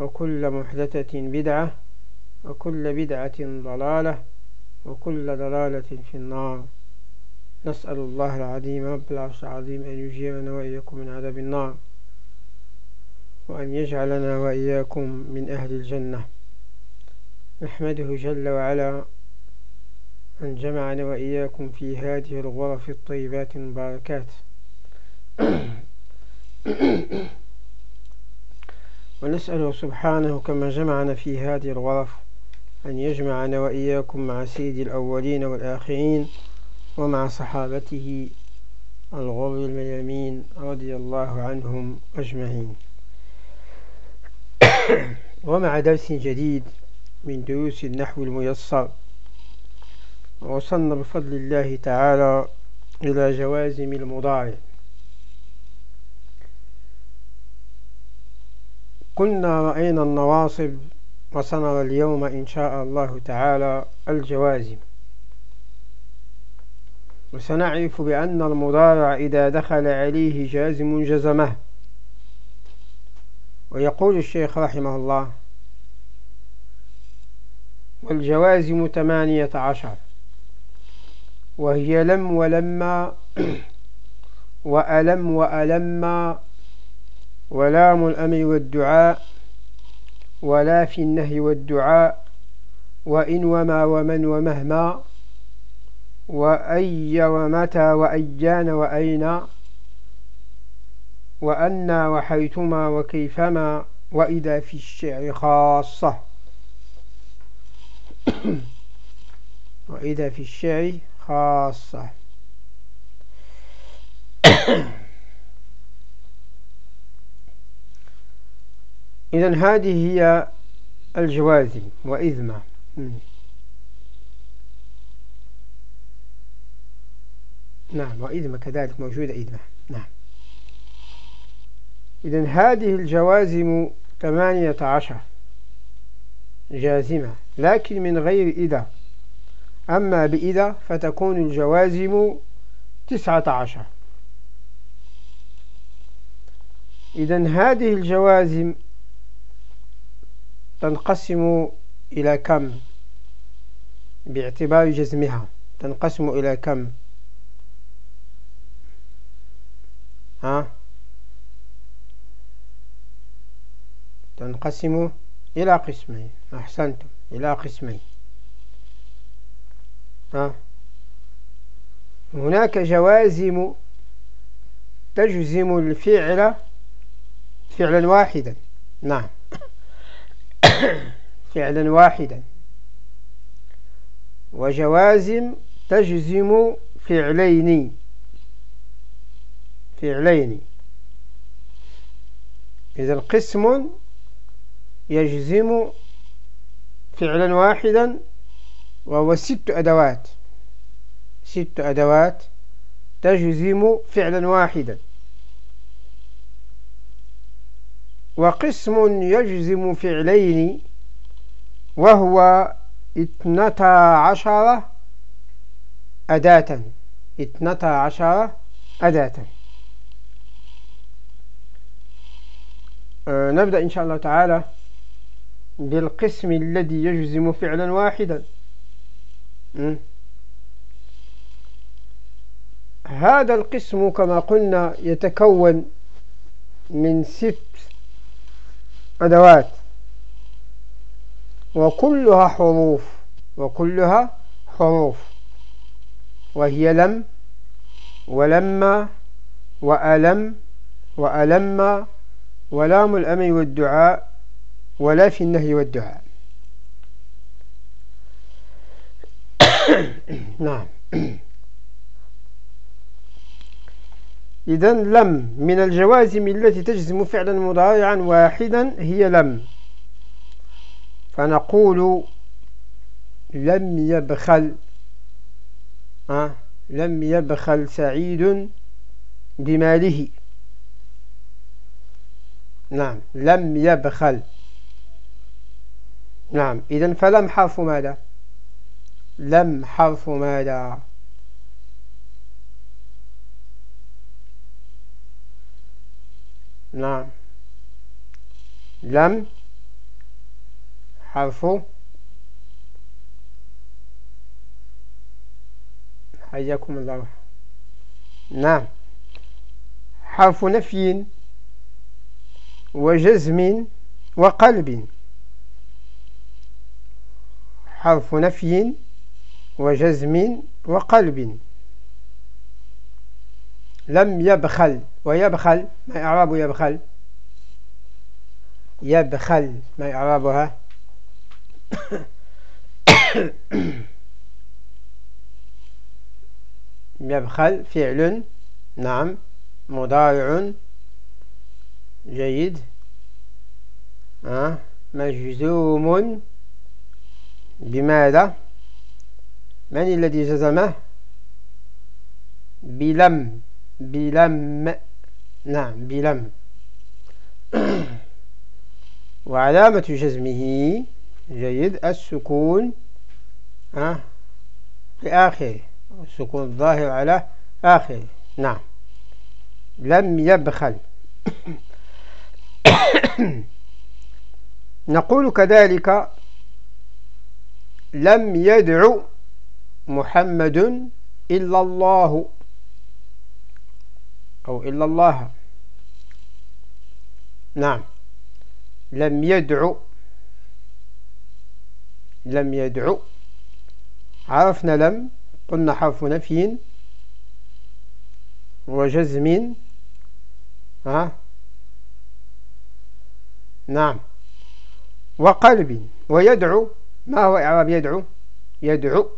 وكل محدثة بدعة وكل بدعة ضلالة وكل ضلالة في النار. نسأل الله العظيم رب العرش العظيم أن يجيرنا وإياكم من عذاب النار وأن يجعلنا وإياكم من أهل الجنة. نحمده جل وعلا أن جمعنا وإياكم في هذه الغرف الطيبات المباركات. ونسأله سبحانه كما جمعنا في هذه الغرف أن يجمعنا وإياكم مع سيد الأولين والآخرين ومع صحابته الغر الميامين رضي الله عنهم أجمعين. ومع درس جديد من دروس النحو الميسر وصلنا بفضل الله تعالى إلى جوازم المضارع. قلنا رأينا النواصب وسنرى اليوم إن شاء الله تعالى الجوازم. وسنعرف بأن المضارع إذا دخل عليه جازم جزمه. ويقول الشيخ رحمه الله والجوازم ثمانية عشر. وهي لم ولما وألم وألما ولام الأمر والدعاء ولا في النهي والدعاء وإن وما ومن ومهما وأي ومتى وأيان وأين وأنا وحيثما وكيفما وإذا في الشعر خاصة. وإذا في الشعر خاصة. إذا هذه هي الجوازم وإذما نعم وإذما كذلك موجودة إذما نعم. إذا هذه الجوازم ثمانية عشر. جازمة. لكن من غير إذا. أما بإذا فتكون الجوازم تسعة عشر. إذا هذه الجوازم تنقسم إلى كم؟ باعتبار جزمها. تنقسم إلى كم؟ ها؟ تنقسم إلى قسمين. أحسنتم. إلى قسمين. ها؟ هناك جوازم تجزم الفعل فعلا واحدا. نعم. فعلا واحدا. وجوازم تجزم فعلين. فعلين. إذا قسم يجزم فعلا واحدا وهو ست أدوات. ست أدوات تجزم فعلا واحدا. وقسم يجزم فعلين وهو اثنتا عشر أداة. اثنتا عشر أداة. أه نبدأ إن شاء الله تعالى بالقسم الذي يجزم فعلا واحدا. هذا القسم كما قلنا يتكون من ست أدوات. وكلها حروف وكلها حروف. وهي لم ولما وألم وألم ولام الأمر والدعاء ولا في النهي والدعاء. نعم. إذا لم من الجوازم التي تجزم فعلا مضارعا واحدا هي لم. فنقول لم يبخل أه لم يبخل سعيد بماله. نعم لم يبخل. نعم إذا فلم حرف ماذا؟ لم حرف ماذا؟ نعم. لم. حرف حياكم الله. نعم. حرف نفي وجزم وقلب. حرف نفي وجزم وقلب. لم يبخل. ويبخل ما إعراب يبخل؟ يبخل ما إعرابها؟ يبخل فعل نعم. مضارع جيد. آه. مجزوم. بماذا؟ من الذي جزمه؟ بلم. بلم. نعم بلم. وعلامة جزمه جيد السكون. آه في آخره السكون الظاهر على آخره نعم. لم يبخل. نقول كذلك لم يدع محمد إلا الله. أو إلا الله. نعم. لم يدعو لم يدعو عرفنا لم قلنا حرف نفي وجزم. ها؟ نعم. وقلب. ويدعو ما هو إعراب يدعو يدعو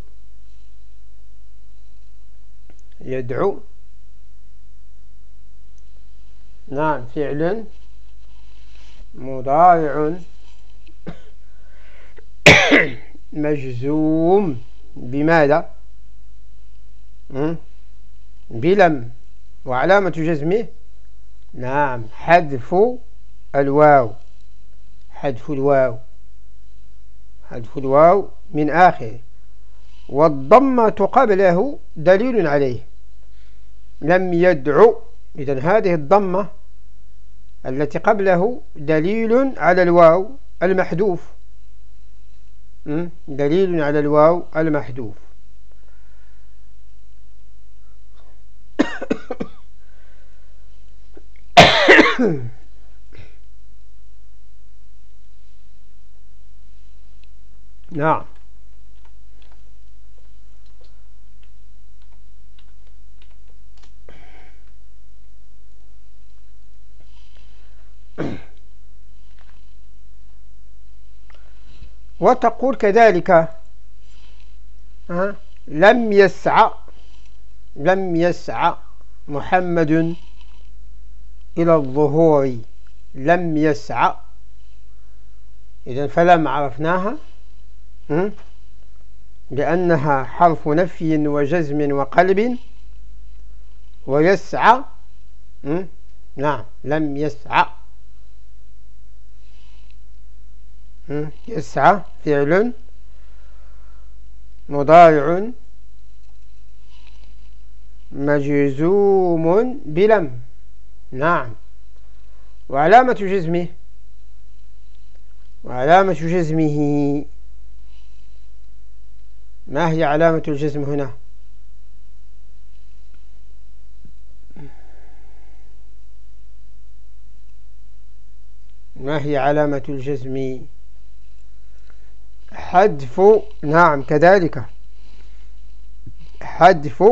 يدعو نعم فعل مضارع مجزوم بماذا؟ بلم. وعلامة جزمه؟ نعم حذف الواو. حذف الواو. حذف الواو من آخره. والضمة قبله دليل عليه. لم يدعو إذن هذه الضمة التي قبله دليل على الواو المحذوف. دليل على الواو المحذوف. نعم. وتقول كذلك لم يسعى لم يسعى محمد إلى الظهور لم يسعى إذا فلم عرفناها لأنها حرف نفي وجزم وقلب. ويسعى نعم لم يسعى يسعى فعل مضارع مجزوم بلم. نعم. وعلامة جزمه. وعلامة جزمه. ما هي علامة الجزم هنا؟ ما هي علامة الجزم؟ حذف نعم كذلك. حذف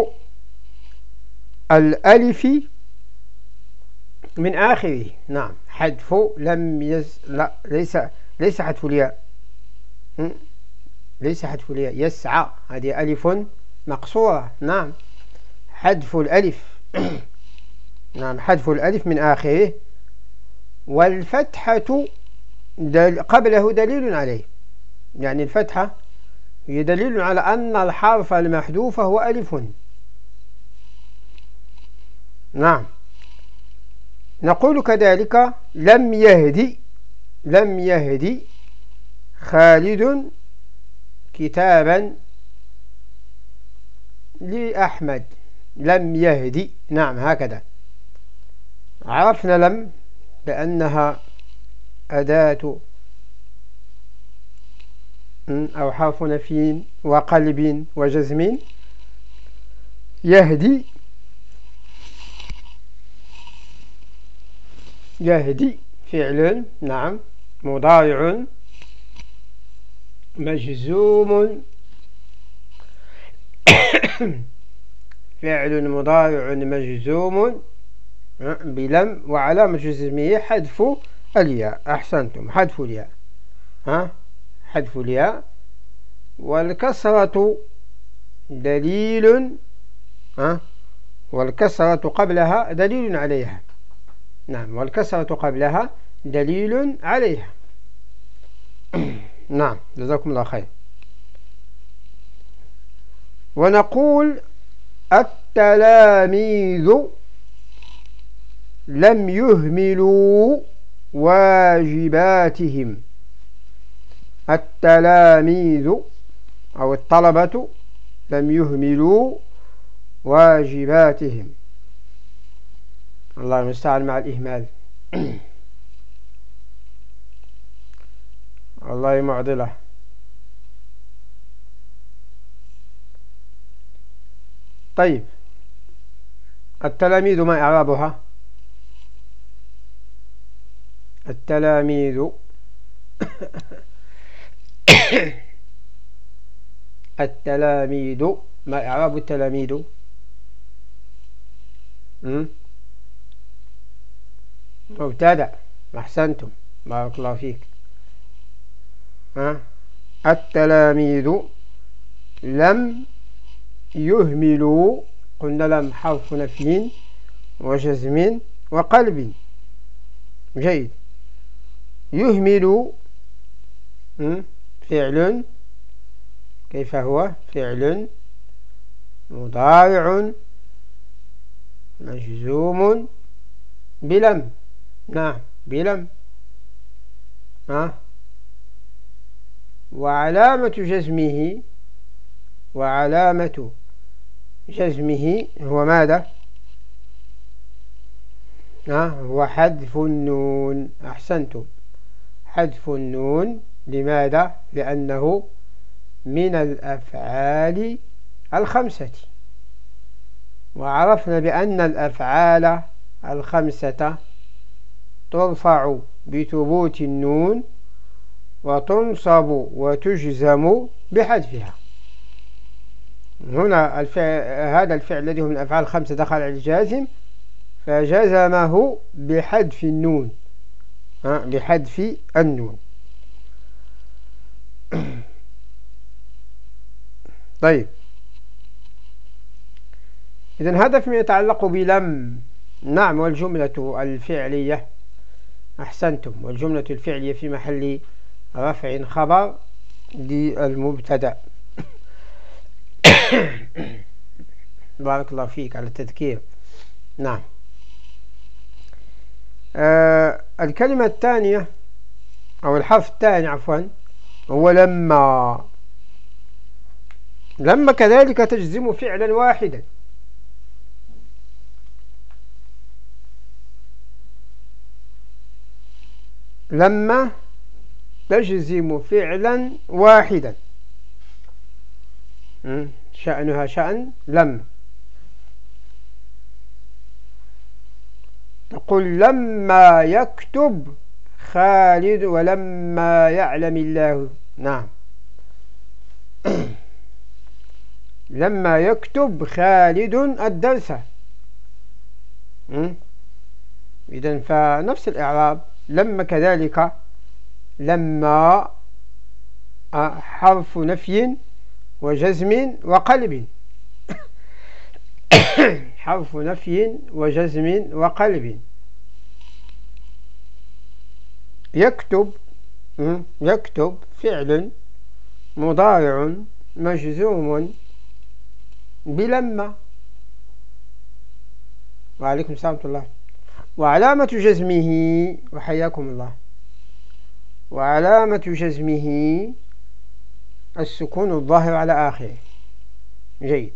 الألف من آخره. نعم حذف لم يز لا ليس ليس حذف الياء. ليس حذف الياء. يسعى. هذه ألف مقصورة. نعم حذف الألف. نعم حذف الألف من آخره. والفتحة دل قبله دليل عليه. يعني الفتحة هي دليل على أن الحرف المحذوف هو ألف. نعم. نقول كذلك لم يهدي لم يهدي خالد كتابا لأحمد. لم يهدي. نعم هكذا. عرفنا لم بأنها أداة أو حرف نفي وقلب وجزم يهدي يهدي فعل نعم مضارع مجزوم فعل مضارع مجزوم بلم وعلامة جزمه حذف الياء. أحسنتم حذف الياء. ها؟ حذف الياء والكسرة دليل ها؟ والكسرة قبلها دليل عليها. نعم والكسرة قبلها دليل عليها. نعم جزاكم الله خير. ونقول التلاميذ لم يهملوا واجباتهم. التلاميذ أو الطلبة لم يهملوا واجباتهم. الله المستعان مع الإهمال. الله معضلة. طيب. التلاميذ ما إعرابها؟ التلاميذ التلاميذ ما إعراب التلاميذ؟ مبتدأ أحسنتم بارك الله فيك. ها؟ التلاميذ لم يهملوا قلنا لم حرف نفي وجزم وقلب. جيد. يهمل فعل كيف هو؟ فعل مضارع مجزوم بلم. نعم بلم. ها؟ وعلامة جزمه وعلامة جزمه هو ماذا؟ ها؟ هو حذف النون. أحسنتم. حذف النون. لماذا؟ لأنه من الأفعال الخمسة. وعرفنا بأن الأفعال الخمسة ترفع بثبوت النون وتنصب وتجزم بحذفها. هنا الفعل هذا الفعل الذي هو من الأفعال الخمسة دخل على الجازم فجزمه بحذف النون بحذف النون. طيب. إذن هذا فيما يتعلق بلم. نعم والجملة الفعلية. أحسنتم. والجملة الفعلية في محل رفع خبر للمبتدأ. بارك الله فيك على التذكير. نعم. آه الكلمة الثانية أو الحرف الثاني عفوا هو لما لما كذلك تجزم فعلا واحدا. لما تجزم فعلا واحدا. شأنها شأن لم. تقول لما يكتب خالد ولما يعلم الله. نعم. لما يكتب خالد الدرس. إذن فنفس الإعراب. لما كذلك. لما حرف نفي وجزم وقلب. حرف نفي وجزم وقلب. يكتب يكتب فعل مضارع مجزوم بلما وعليكم السلام ورحمة الله. وعلامة جزمه وحياكم الله. وعلامة جزمه السكون الظاهر على آخره. جيد.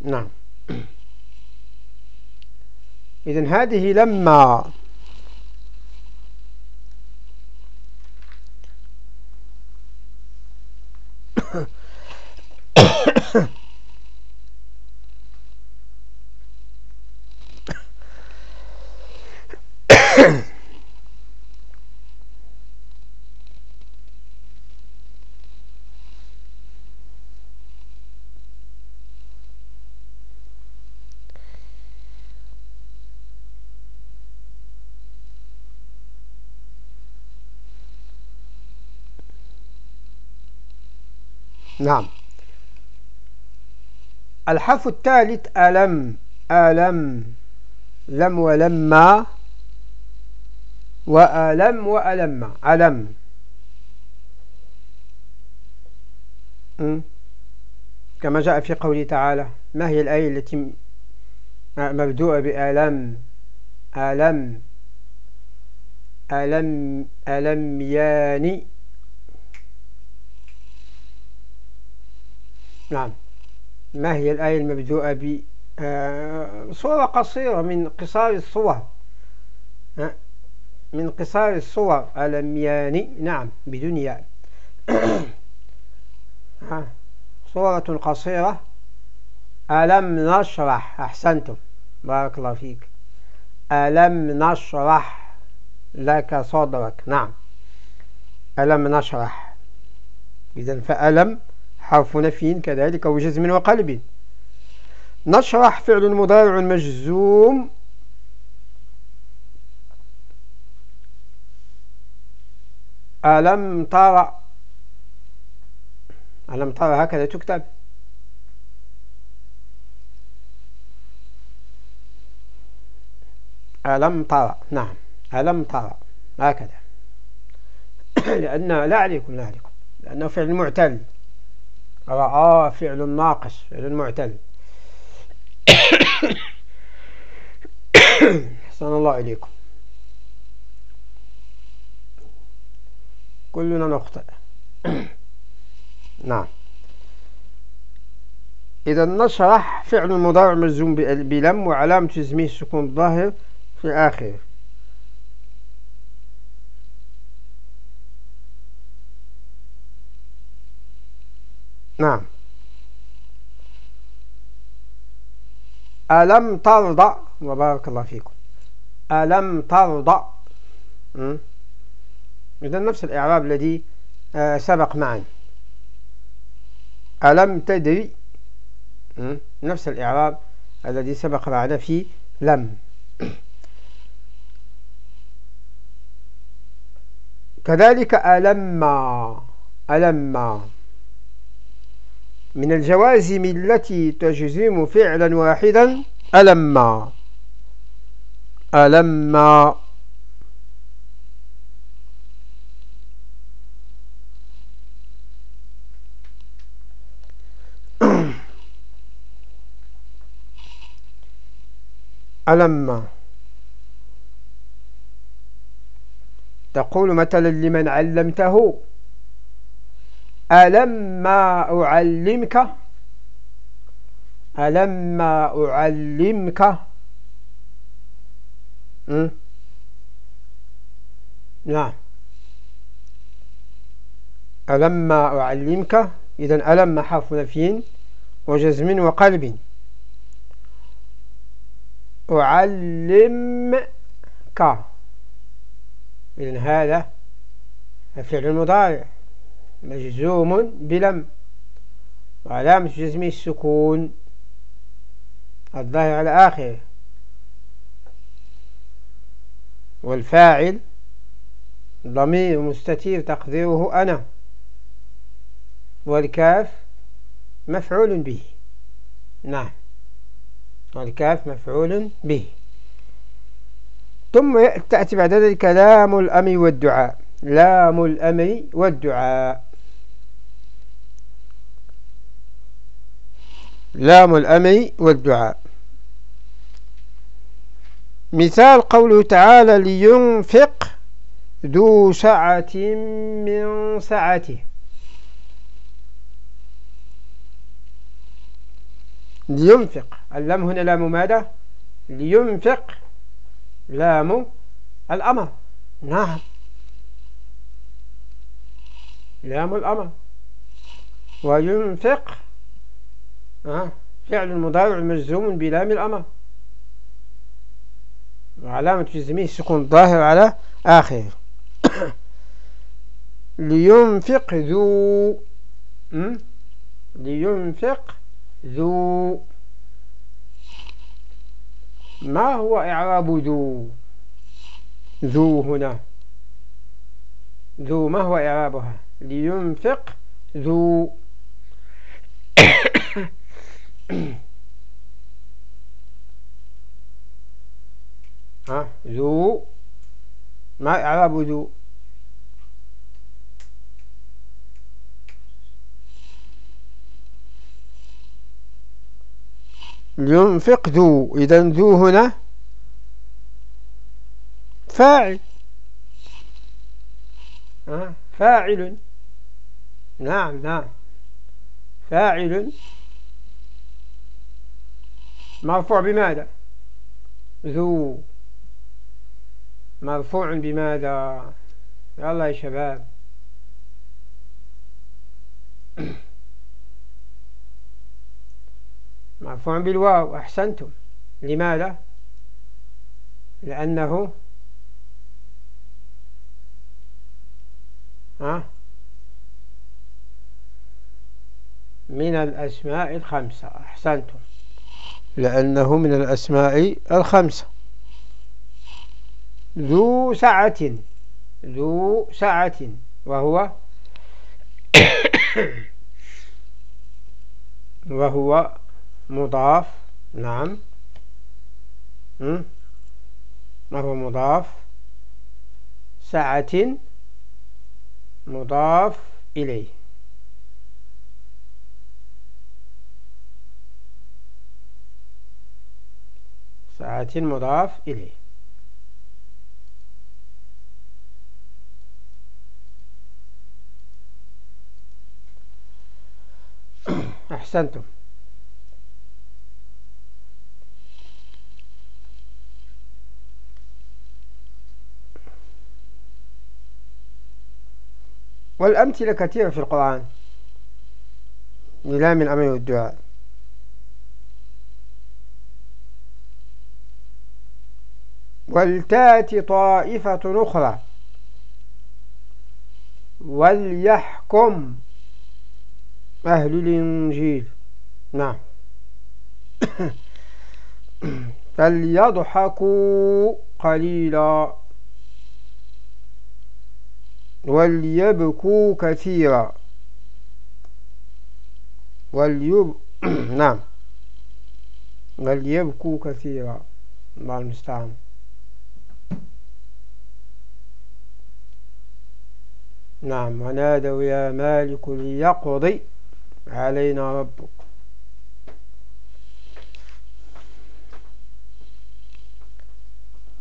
نعم. إذن هذه لما نعم الحرف الثالث ألم ألم لم ولما وألم وألم ألم. كما جاء في قوله تعالى ما هي الآية التي مبدوءة بألم؟ ألم. ألم ألم ياني. نعم. ما هي الآية المبدوءة ب آه، صورة قصيرة من قصار الصور. من قصار الصور. ألمياني نعم بدون ياء. صورة قصيرة. ألم نشرح؟ أحسنتم. بارك الله فيك. ألم نشرح لك صدرك؟ نعم. ألم نشرح. إذا فألم حرف نفي كذلك وجزم وقلب. نشرح فعل مضارع مجزوم. ألم ترى ألم ترى هكذا تكتب. ألم ترى نعم. ألم ترى. هكذا. لأن لا عليكم لا عليكم. لأنه فعل معتل. رأى فعل ناقص فعل معتل. أحسن الله إليكم. كلنا نخطئ. نعم. إذا نشرح فعل المضارع مجزوم بلم وعلامة جزمه السكون الظاهر في آخره. نعم. ألم ترضى وبارك الله فيكم. ألم ترضى. إذا نفس الإعراب الذي آه، سبق معا. ألم تدري. نفس الإعراب الذي سبق معنا في لم. كذلك ألما ألما من الجوازم التي تجزم فعلا واحدا ألما ألما ألما تقول مثلا لمن علمته. ألما أعلمك؟ ألما أعلمك؟ نعم. ألما أعلمك؟ إذا ألم حرف نفي وجزم وقلب. أعلمك. إذن هذا الفعل المضارع. مجزوم بلم. وعلامة جزمه السكون. الظاهر على آخره. والفاعل ضمير مستتير تقديره أنا. والكاف مفعول به. نعم. والكاف مفعول به. ثم تأتي بعد ذلك لام الأمر والدعاء. لام الأمر والدعاء. لام الأمر والدعاء. مثال قوله تعالى لينفق ذو سعة من سعته. لينفق. اللام هنا لام ماذا؟ لينفق لام الأمر. نعم. لام الأمر. وينفق فعل مضارع مجزوم بلام الأمر. وعلامة جزمه السكون الظاهر على آخره. لينفق ذو لينفق ذو. ما هو إعراب ذو؟ ذو هنا. ذو ما هو إعرابها؟ لينفق ذو. ها ذو ما إعراب ذو ينفق ذو إذا ذو هنا فاعل. فاعل. نعم نعم. فاعل. مرفوع بماذا؟ ذو. مرفوع بماذا؟ يلا يا شباب. مرفوع بالواو. أحسنتم. لماذا؟ لأنه ها؟ من الأسماء الخمسة. أحسنتم. لأنه من الأسماء الخمسة. ذو سعة ذو سعة وهو وهو مضاف نعم. وهو مضاف سعة مضاف إليه. ساعة مضاف إليه. أحسنتم. والأمثلة كثيرة في القرآن. للام الأمر والدعاء ولتات طائفة أخرى. وليحكم أهل الإنجيل. نعم. فليضحكوا قليلا. وليبكوا كثيرا. وليب نعم. وليبكوا كثيرا. الله المستعان. نعم ونادوا يا مالك ليقضي علينا ربك.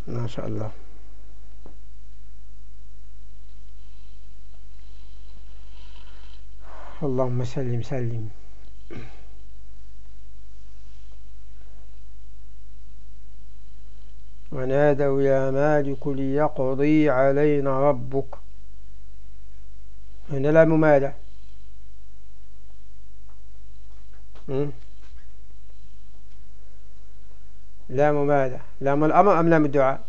ما شاء الله. اللهم سلم سلم. ونادوا يا مالك ليقضي علينا ربك. هنا لا ممالة لام ماذا لام الأمر أم لام الدعاء؟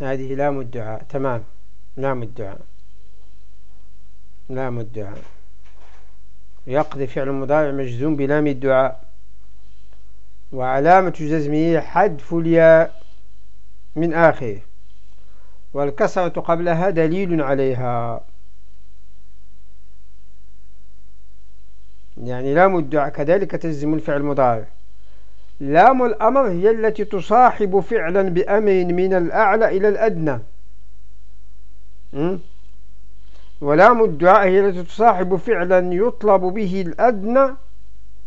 هذه لام الدعاء. تمام. لام الدعاء. لام الدعاء. يقضي فعل مضارع مجزوم بلام الدعاء. وعلامة جزمه حذف الياء. من آخره. والكسرة قبلها دليل عليها. يعني لام الدعاء كذلك تجزم الفعل المضارع. لام الأمر هي التي تصاحب فعلا بأمر من الأعلى إلى الأدنى. ولام الدعاء هي التي تصاحب فعلا يطلب به الأدنى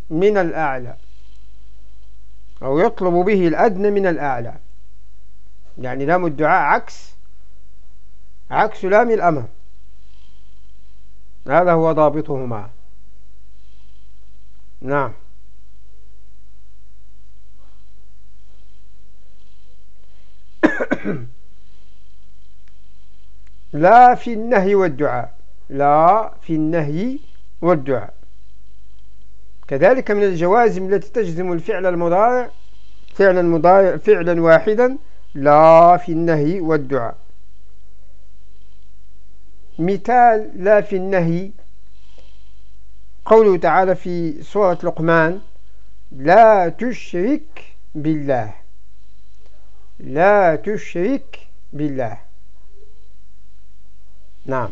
من الأعلى. أو يطلب به الأدنى من الأعلى. يعني لام الدعاء عكس عكس لام الأمر. هذا هو ضابطهما. نعم. لا في النهي والدعاء. لا في النهي والدعاء. كذلك من الجوازم التي تجزم الفعل المضارع فعلا مضارع فعلا واحدا لا في النهي والدعاء. مثال لا في النهي قوله تعالى في سورة لقمان لا تشرك بالله لا تشرك بالله. نعم.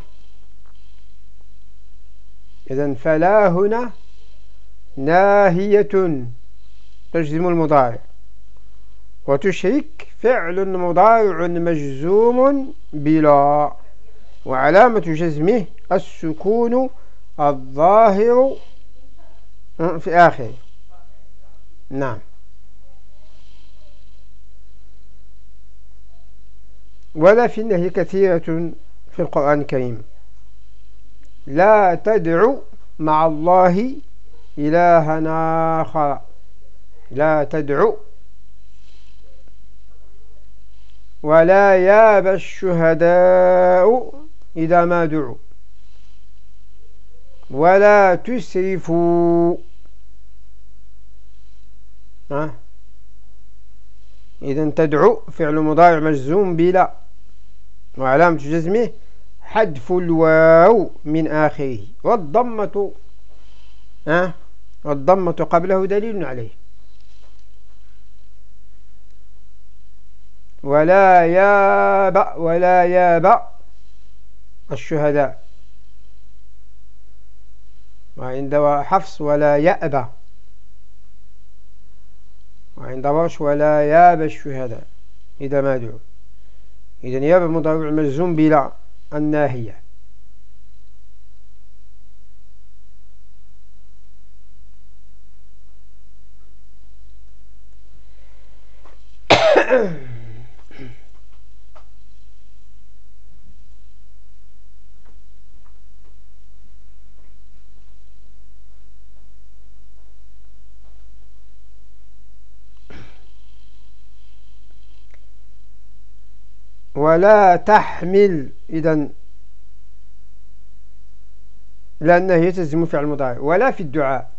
إذا فلا هنا ناهية تجزم المضارع. وتشرك فعل مضارع مجزوم بلا. وعلامة جزمه السكون الظاهر في آخره نعم. ولا في النهي كثيرة في القرآن الكريم. لا تدعو مع الله إلها آخر. لا تدعو ولا ياب الشهداء إذا ما دعوا ولا تسرفوا ها؟ إذا تدعو فعل مضارع مجزوم بلا وعلامة جزمه حذف الواو من آخره والضمة ها؟ والضمة قبله دليل عليه ولا ياب ولا ياب الشهداء. وعند حفص ولا يأبى. وعند ورش ولا ياب الشهداء. إذا ما دعوا. إذا ياب مضارع مجزوم بلا الناهية. ولا تحمل. إذا لأنه يتزم فعل المضارع ولا في الدعاء.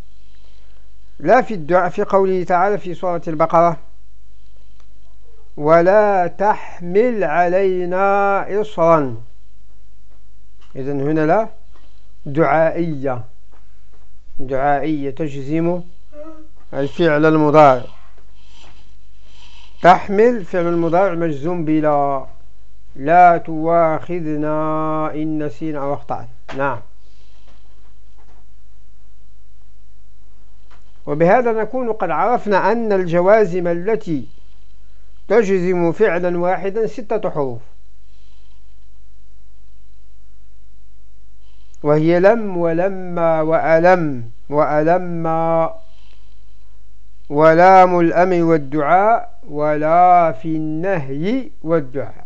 لا في الدعاء في قوله تعالى في سورة البقرة ولا تحمل علينا إصرا. إذا هنا لا دعائية. دعائية تجزم الفعل المضارع. تحمل فعل المضارع مجزوم بلا لا تواخذنا إن نسينا أو أخطأنا. نعم. وبهذا نكون قد عرفنا أن الجوازم التي تجزم فعلا واحدا ستة حروف. وهي لم ولما وألم وألما ولام الأمر والدعاء ولا في النهي والدعاء.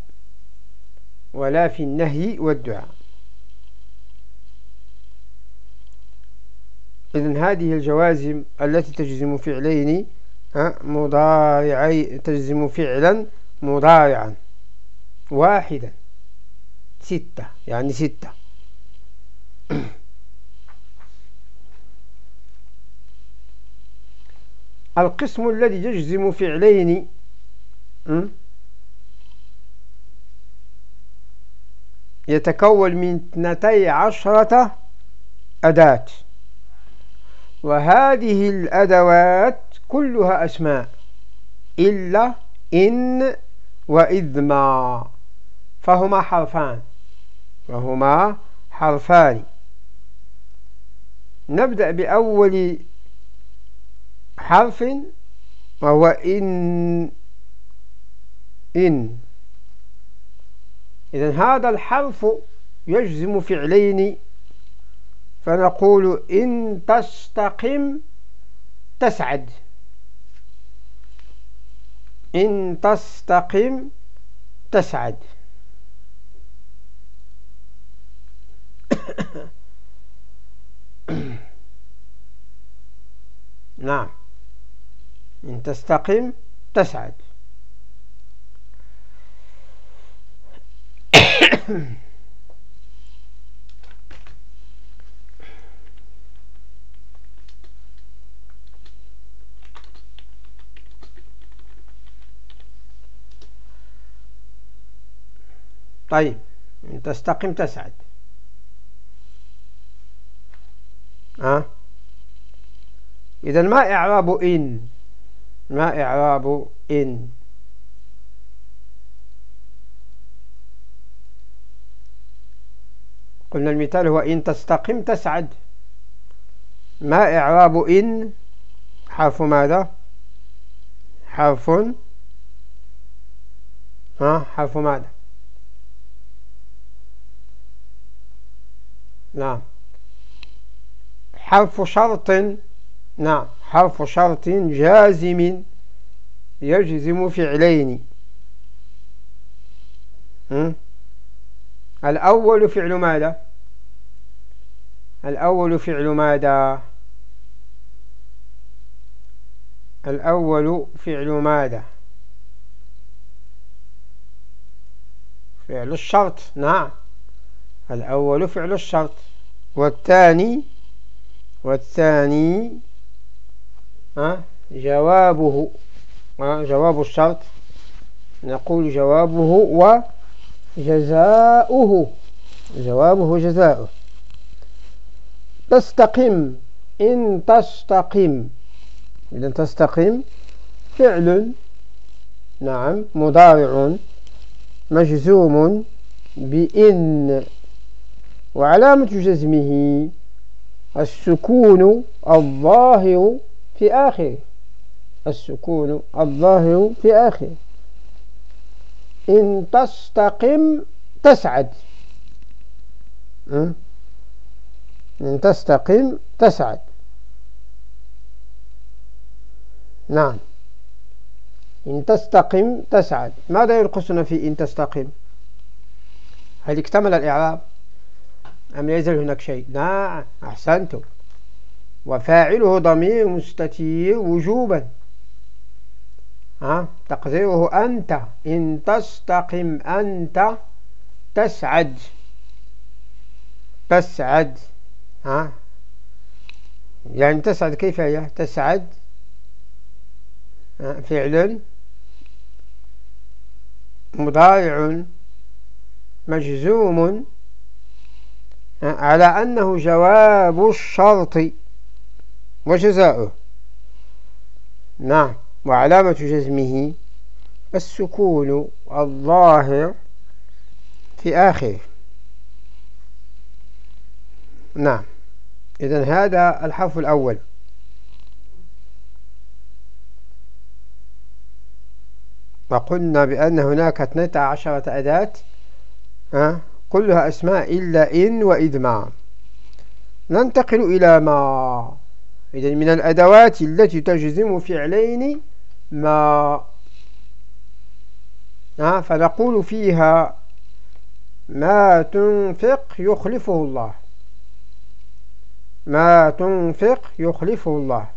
ولا في النهي والدعاء. إذن هذه الجوازم التي تجزم فعلين مضارعي تجزم فعلا مضارعا. واحدا. ستة يعني ستة. القسم الذي يجزم فعلين يتكون من اثنتي عشرة أداة. وهذه الأدوات كلها أسماء إلا إن وإذ ما فهما حرفان وهما حرفان. نبدأ بأول حرف وهو إن إن. إذا هذا الحرف يجزم فعلين فنقول إن تستقم تسعد. إن تستقم تسعد. نعم. إن تستقم تسعد. طيب إن تستقم تسعد ها؟ إذا ما إعراب إن؟ ما إعراب إن؟ قلنا المثال هو إن تستقم تسعد. ما إعراب إن؟ حرف ماذا؟ حرف ها؟ حرف ماذا؟ نعم. حرف شرط نعم. حرف شرط جازم يجزم فعلين. الأول فعل ماذا؟ الأول فعل ماذا؟ الأول فعل ماذا؟ فعل الشرط نعم. الأول فعل الشرط. والثاني والثاني جوابه جواب الشرط. نقول جوابه وجزاؤه جوابه جزاؤه. تستقم إن تستقم. إذا تستقم فعل نعم مضارع مجزوم بإن. وعلامة جزمه السكون الظاهر في آخر السكون الظاهر في آخر إن تستقم تسعد. إن تستقم تسعد. نعم. إن تستقم تسعد. ماذا ينقصنا في إن تستقم؟ هل اكتمل الإعراب؟ أم يزال هناك شيء؟ نعم. أحسنتم. وفاعله ضمير مستتير وجوبا. ها؟ تقديره أنت. إن تستقم أنت تسعد. تسعد. ها؟ يعني تسعد كيف هي؟ تسعد. فعل. مضارع. مجزوم. على أنه جواب الشرط. وجزاؤه نعم. وعلامة جزمه السكون الظاهر في آخره. نعم. إذن هذا الحرف الأول. وقلنا بأن هناك 12 أداة كلها أسماء إلا إن وإذ ما ننتقل إلى ما؟ إذا من الأدوات التي تجزم فعلين ما فنقول فيها ما تنفق يخلفه الله. ما تنفق يخلفه الله.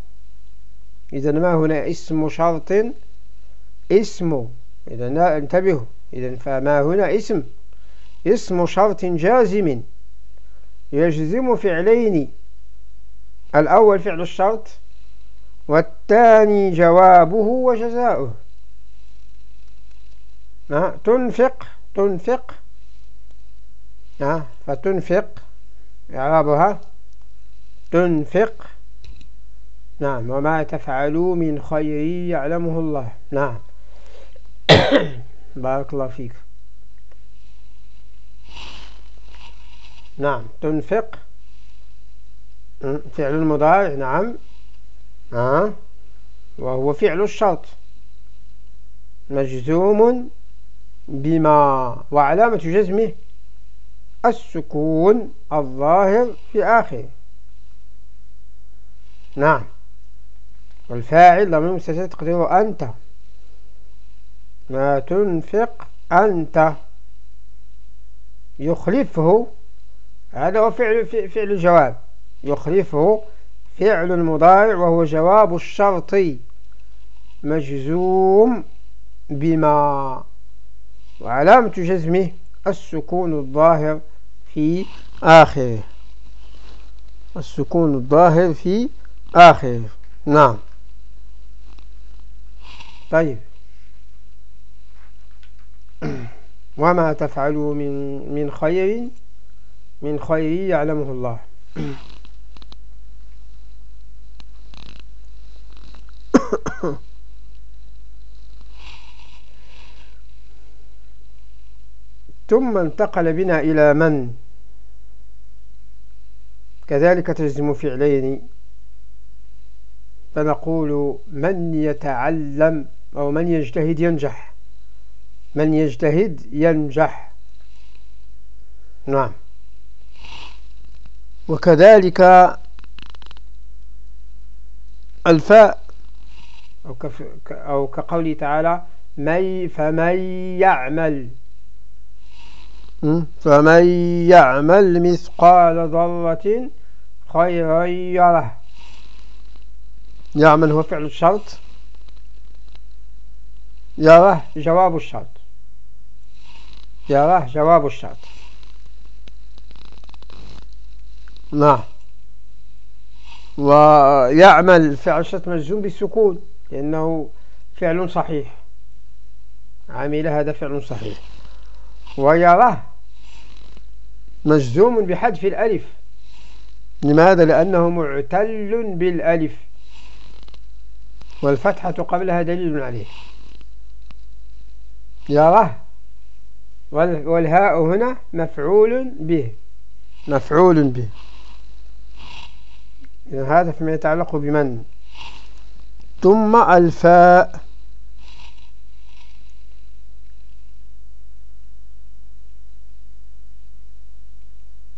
إذا ما هنا اسم شرط؟ اسم. إذا انتبهوا. إذا فما هنا اسم. اسم شرط جازم. يجزم فعلين. الأول فعل الشرط. والثاني جوابه وجزاؤه. تنفق تنفق. فتنفق إعرابها. تنفق. نعم وما تفعلوا من خير يعلمه الله. نعم. بارك الله فيك. نعم تنفق. فعل المضارع نعم. آه. وهو فعل الشرط. مجزوم بما وعلامة جزمه السكون الظاهر في آخره. نعم. والفاعل ضمير مستتر تقديره أنت. ما تنفق أنت. يخلفه. هذا هو فعل فعل الجواب. يخلفه فعل المضارع وهو جواب الشرط مجزوم بما وعلامة جزمه السكون الظاهر في آخره. السكون الظاهر في آخره. نعم. طيب. وما تفعلوا من من خير؟ من خير يعلمه الله. ثم انتقل بنا إلى من؟ كذلك تجزم فعلين. فنقول من يتعلم أو من يجتهد ينجح. من يجتهد ينجح. نعم. وكذلك الفاء أو, أو كقوله تعالى مي فمن يعمل. فمن يعمل مثقال ذرة خيرا يره. يعمل هو فعل الشرط؟ يراه جواب الشرط. يراه جواب الشرط. نعم. ويعمل فعل شرط مجزوم بالسكون. لأنه فعل صحيح. عمل هذا فعل صحيح. ويراه مجزوم بحذف الألف. لماذا؟ لأنه معتل بالألف. والفتحة قبلها دليل عليه. يراه. والهاء هنا مفعول به. مفعول به. هذا فيما يتعلق بمن؟ ثم الفاء.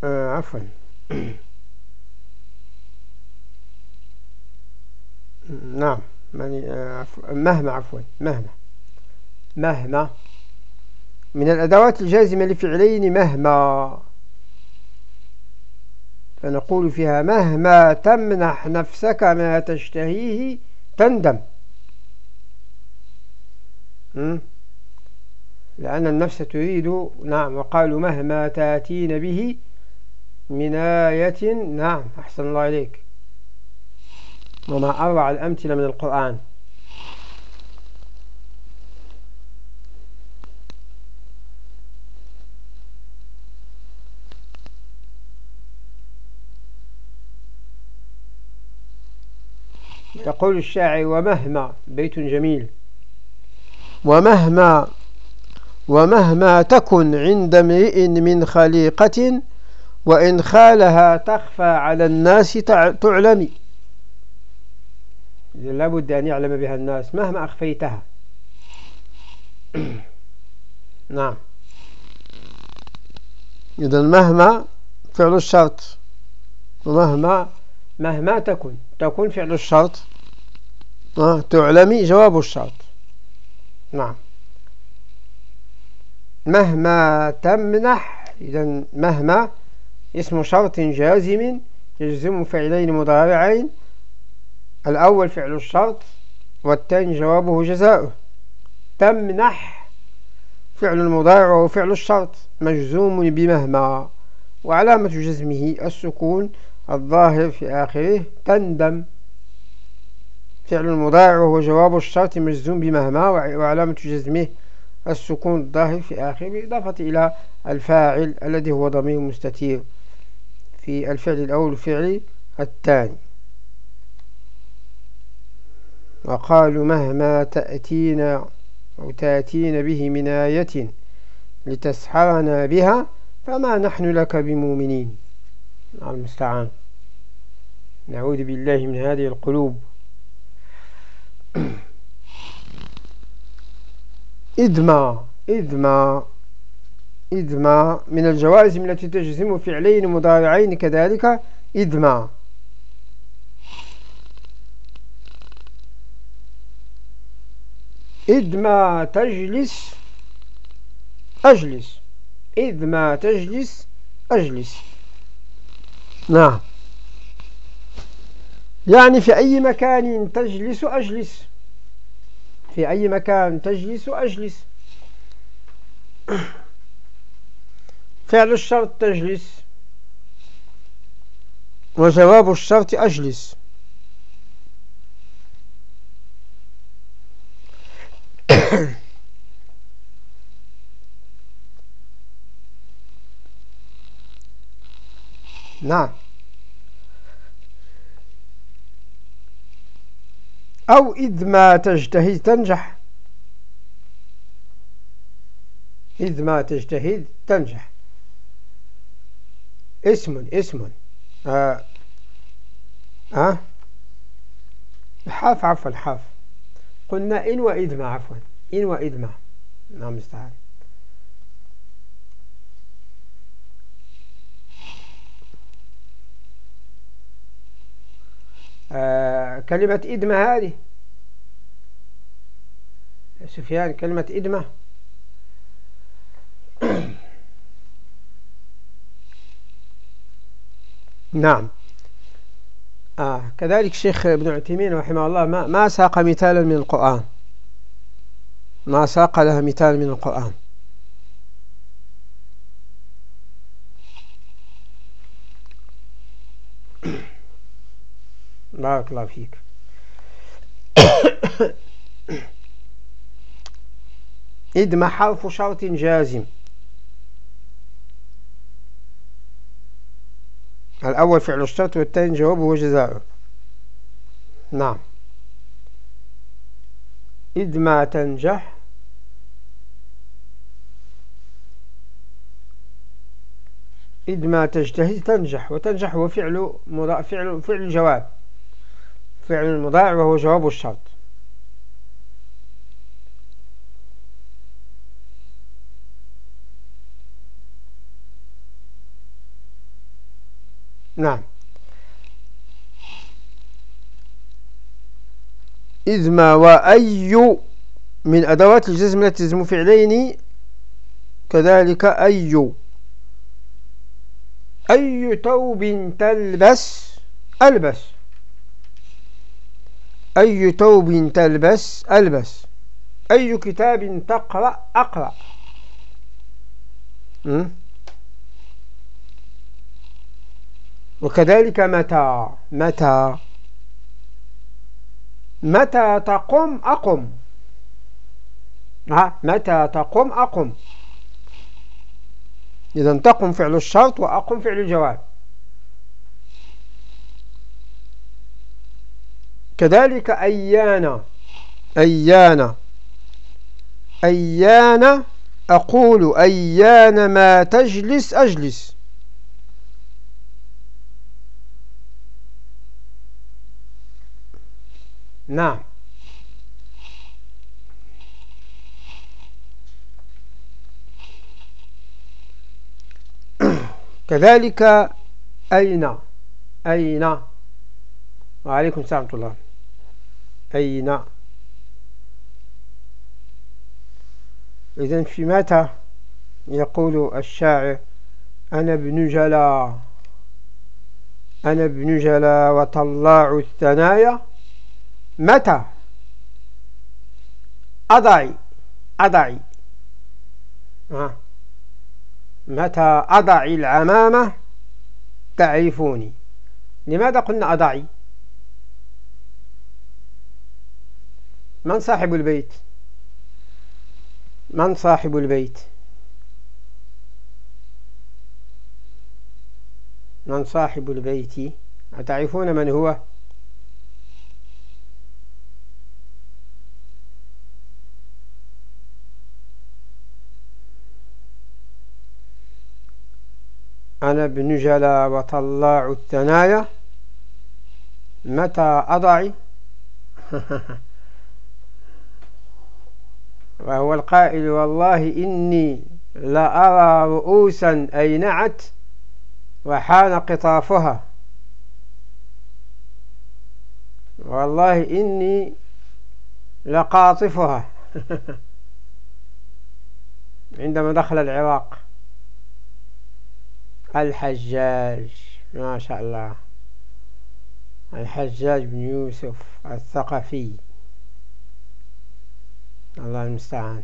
آه عفوا. نعم آه، مهما عفوا مهما. مهما. من الأدوات الجازمة لفعلين مهما. فنقول فيها مهما تمنح نفسك ما تشتهيه تندم. لأن النفس تريد نعم وقالوا مهما تأتين به من آية نعم أحسن الله إليك. وما أروع الأمثلة من القرآن. يقول الشاعر ومهما بيت جميل. ومهما ومهما تكن عند امرئ من خليقة وإن خالها تخفى على الناس تعلمي لابد أن يعلم بها الناس مهما أخفيتها. نعم. إذا مهما فعل الشرط. ومهما مهما تكن. تكون فعل الشرط. آه، تعلمي جواب الشرط. نعم. مهما تمنح إذا مهما اسم شرط جازم يجزم فعلين مضارعين. الأول فعل الشرط والثاني جوابه جزاؤه. تمنح فعل المضارع وهو فعل الشرط مجزوم بمهما. وعلامة جزمه السكون الظاهر في آخره تندم. فعل المضارع وهو جواب الشرط مجزوم بمهما وعلامة جزمه السكون الظاهر في آخره بالإضافة إلى الفاعل الذي هو ضمير مستتير في الفعل الأول والفعل الثاني. وقالوا مهما تأتينا أو تأتين به من آية لتسحرنا بها فما نحن لك بمؤمنين. المستعان. نعوذ بالله من هذه القلوب. إدمى إدمى إدمى من الجوازم التي تجزم فعلين مضارعين كذلك إدمى إذ ما تجلس أجلس. إذ ما تجلس أجلس. نعم. يعني في أي مكان تجلس أجلس. في أي مكان تجلس أجلس. فعل الشرط تجلس. وجواب الشرط أجلس. نعم. أو إذ ما تجتهد تنجح. إذ ما تجتهد تنجح. اسم اسم. آه. آه. الحاف عفوا الحاف. قلنا إن وإذ ما عفوا. إن وإذ ما. نعم مستعان. آه كلمة إدمة هذه. سفيان كلمة إدمة. نعم. آه كذلك الشيخ ابن عثيمين رحمه الله ما, ما ساق مثالا من القرآن؟ ما ساق لها مثال من القرآن؟ بارك الله فيك إدم حرف شرط جازم. الأول فعل الشرط والثاني جوابه وجزاؤه نعم. إذ ما تنجح. إذ ما تجتهد تنجح وتنجح هو فعل فعل فعل الجواب. فعل المضارع وهو جواب الشرط. نعم. إذ ما وأي من أدوات الجزم التي تجزم فعلين كذلك أي أي توب تلبس ألبس. أي توب تلبس؟ ألبس. أي كتاب تقرأ؟ أقرأ. وكذلك متى؟ متى؟ متى تقوم أقم. متى تقوم أقم. إذا تقم فعل الشرط وأقم فعل الجواب. كذلك أيانا أيانا أيانا أقول أيان ما تجلس أجلس. نعم. كذلك أين؟ أين؟ وعليكم السلام ورحمة الله. أين؟ إذن في متى؟ يقول الشاعر أنا ابن جلا. أنا ابن جلا وطلاع الثنايا. متى؟ أضعي أضعي. آه. متى أضعي العمامة؟ تعرفوني. لماذا قلنا أضعي؟ من صاحب البيت؟ من صاحب البيت؟ من صاحب البيت؟ أتعرفون من هو؟ أنا ابن جلا وطلاع الثنايا. متى أضعي؟ وهو القائل والله إني لأرى رؤوسا أينعت وحان قطافها. والله إني لقاطفها. عندما دخل العراق الحجاج ما شاء الله الحجاج بن يوسف الثقفي. الله المستعان.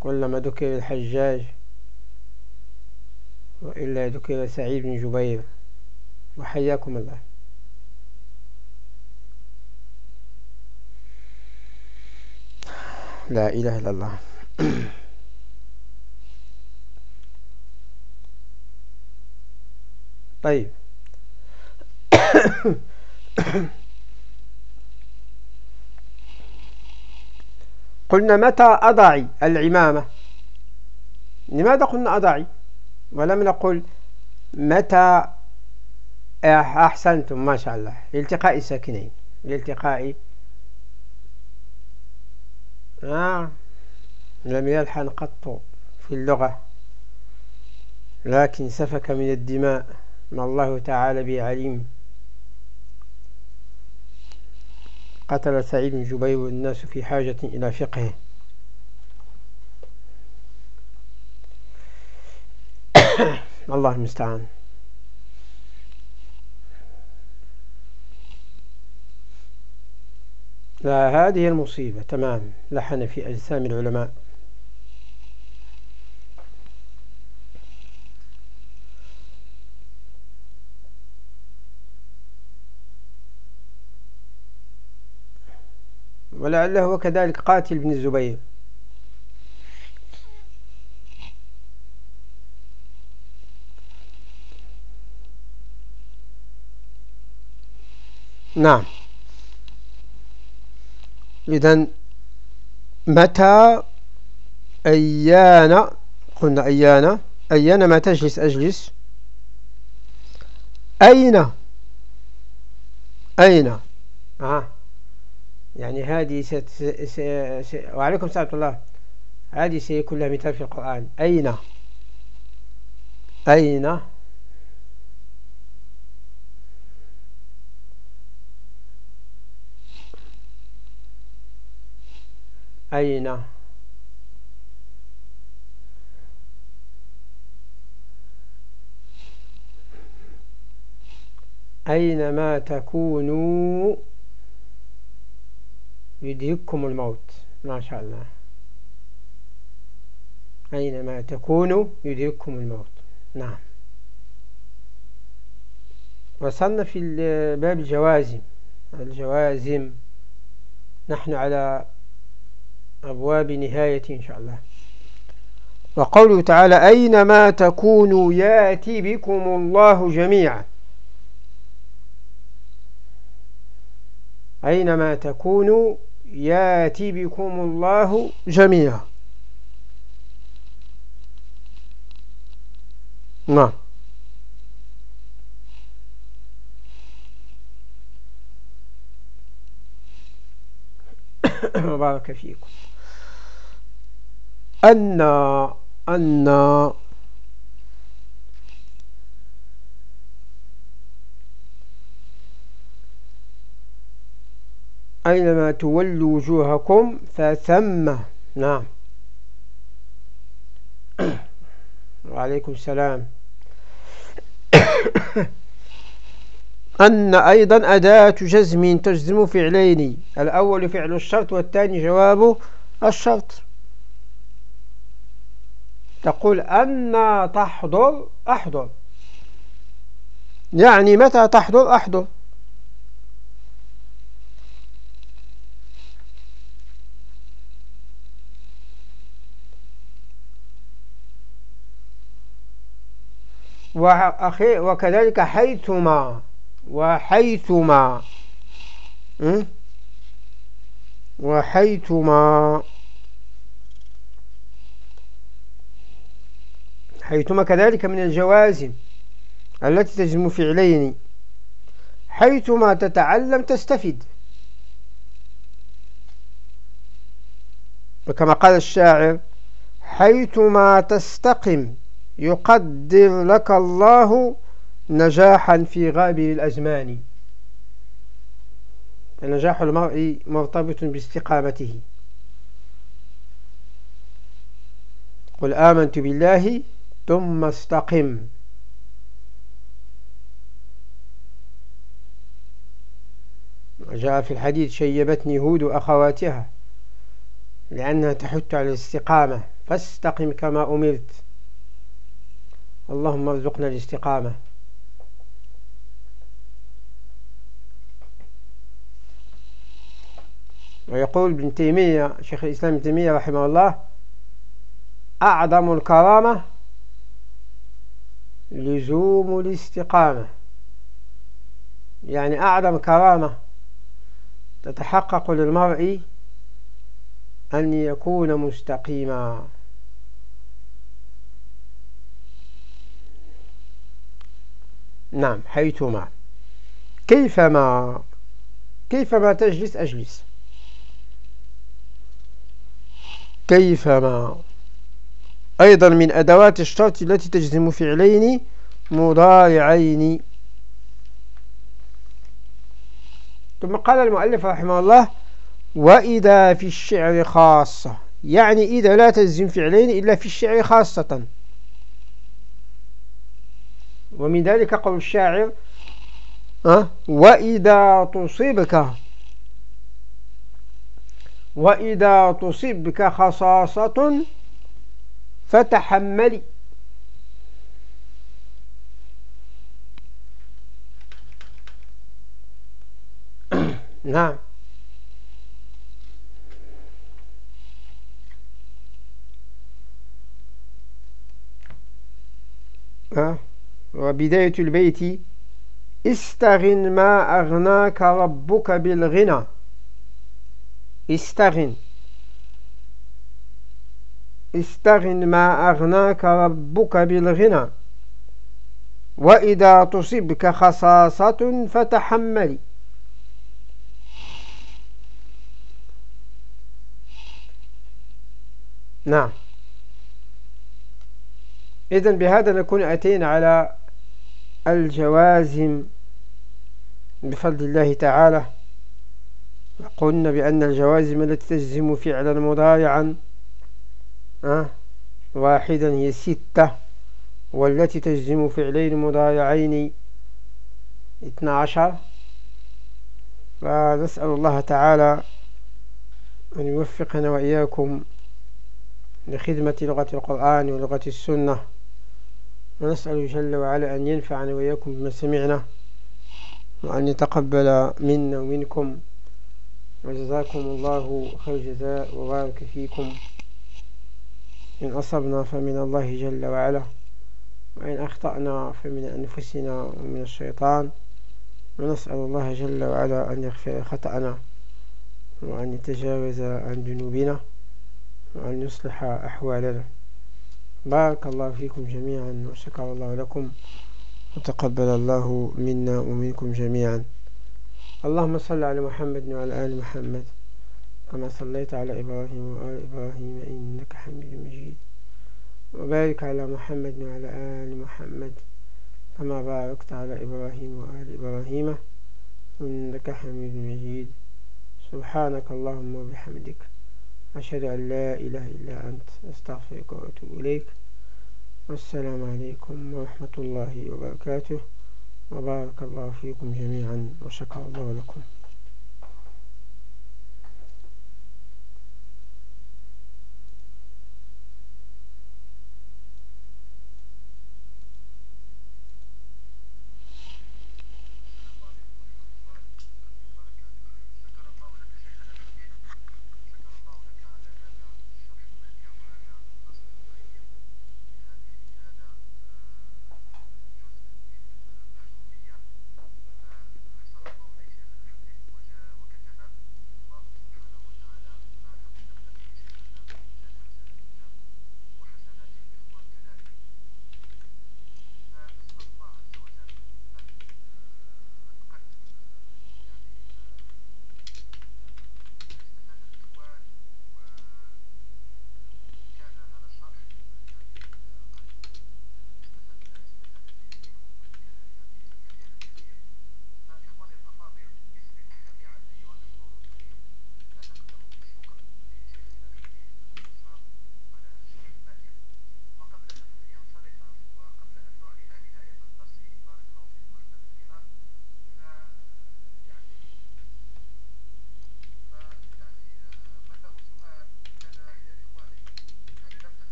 كلما ذكر الحجاج وإلا ذكر سعيد بن جبير وحياكم الله. لا إله إلا الله. طيب. قلنا متى أضعي العمامة؟ لماذا قلنا أضعي ولم نقل متى أحسنتم ما شاء الله. لالتقاء ساكنين لالتقاء آه لم يلحن قط في اللغة لكن سفك من الدماء. ما الله تعالى به عليم قتل سعيد بن جبير والناس في حاجة إلى فقهه الله المستعان. لا هذه المصيبة تمام لحن في أجسام العلماء. ولعله كذلك قاتل بن الزبير. نعم. إذن متى أيان قلنا أيان أيان ما تجلس أجلس. أين؟ أين؟ آه. يعني هذه ست س... س... وعليكم السلام الله. هذه سيكون لها مثال في القرآن. أين؟ أين؟ أين؟ أينما تكونوا يدرككم الموت ما شاء الله. أينما تكونوا يدرككم الموت. نعم. وصلنا في باب الجوازم. الجوازم نحن على أبواب نهاية إن شاء الله. وقوله تعالى أينما تكونوا يأتي بكم الله جميعا. أينما تكونوا ياتي بكم الله جميعا. نعم. بارك فيكم. أن أن أينما تولوا وجوهكم فثم. نعم. وعليكم السلام. أن أيضا أداة جزم تجزم فعلين. الأول فعل الشرط والثاني جواب الشرط. تقول أن تحضر أحضر. يعني متى تحضر أحضر؟ وكذلك حيثما وحيثما وحيثما حيثما كذلك من الجوازم التي تجزم فعلين. حيثما تتعلم تستفيد وكما قال الشاعر حيثما تستقم. يقدر لك الله نجاحا في غابر الأزمان. نجاح المرء مرتبط باستقامته. قل آمنت بالله ثم استقم. جاء في الحديث شيبتني هود أخواتها لأنها تحث على الاستقامة فاستقم كما أمرت. اللهم ارزقنا الاستقامة. ويقول ابن تيمية شيخ الإسلام ابن تيمية رحمه الله أعظم الكرامة لزوم الاستقامة. يعني أعظم كرامة تتحقق للمرء أن يكون مستقيما. نعم حيثما. كيفما؟ كيفما تجلس أجلس. كيفما. أيضا من أدوات الشرط التي تجزم فعلين مضارعين. ثم قال المؤلف رحمه الله وإذا في الشعر خاصة. يعني إذا لا تجزم فعلين إلا في الشعر خاصة. ومن ذلك قول الشاعر أه؟ وإذا تصيبك وإذا تصيبك خصاصة فتحملي نعم أه؟ وبداية البيت استغن ما أغناك ربك بالغنى. استغن. استغن ما أغناك ربك بالغنى. وإذا تصبك خصاصة فتحملي نعم. إذن بهذا نكون أتينا على الجوازم بفضل الله تعالى. قلنا بأن الجوازم التي تجزم فعلا مضارعا واحدا هي ستة والتي تجزم فعلين مضارعين اثنى عشر فنسأل الله تعالى أن يوفقنا وإياكم لخدمة لغة القرآن ولغة السنة. ونسأل جل وعلا أن ينفعنا وإياكم بما سمعنا وأن يتقبل منا ومنكم. وجزاكم الله خير جزاء وبارك فيكم. إن أصبنا فمن الله جل وعلا وإن أخطأنا فمن أنفسنا ومن الشيطان. ونسأل الله جل وعلا أن يغفر خطأنا وأن يتجاوز عن ذنوبنا وأن يصلح أحوالنا. بارك الله فيكم جميعا وشكر الله لكم وتقبل الله منا ومنكم جميعا. اللهم صل على محمد وعلى آل محمد كما صليت على إبراهيم وآل إبراهيم إنك حميد مجيد. وبارك على محمد وعلى آل محمد كما باركت على إبراهيم وآل إبراهيم إنك حميد مجيد. سبحانك اللهم وبحمدك. أشهد أن لا إله إلا أنت أستغفرك وأتوب إليك. والسلام عليكم ورحمة الله وبركاته. وبارك الله فيكم جميعا وشكر الله لكم.